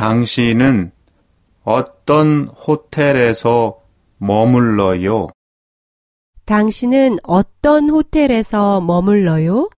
당신은 어떤 호텔에서 머물러요? 당신은 어떤 호텔에서 머물러요?